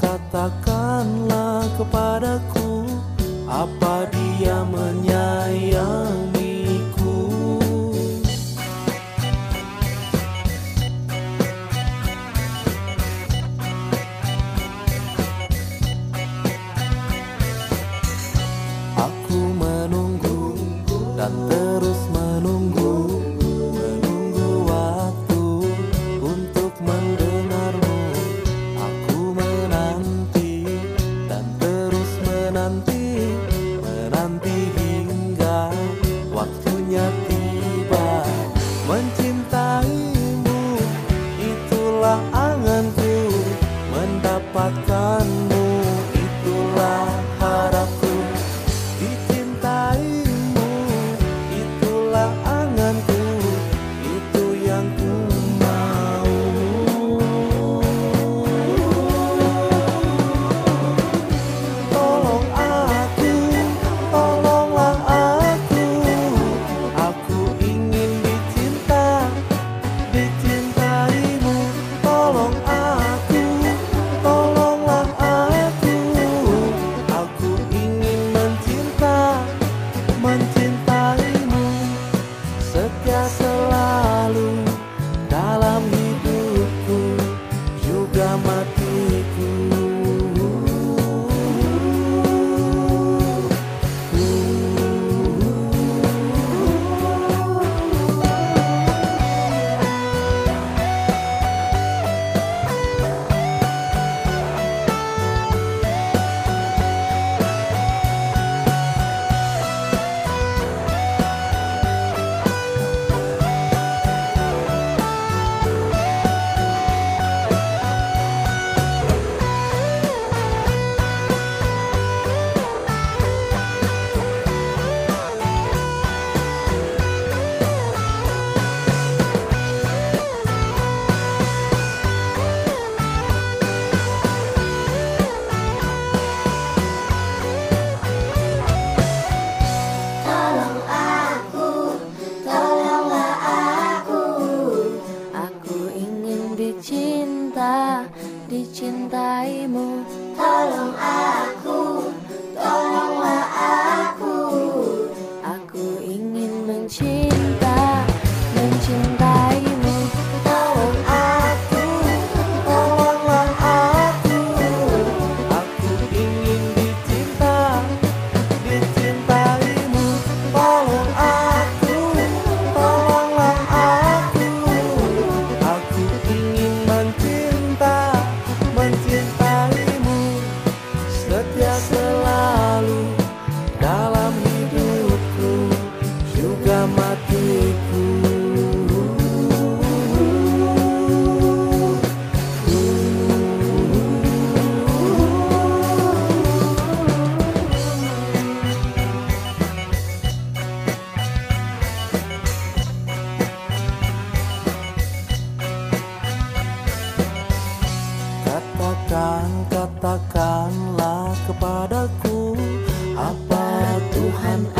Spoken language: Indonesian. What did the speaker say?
Katakanlah kepadaku apa dia 现代目。setia selalu. Tuhan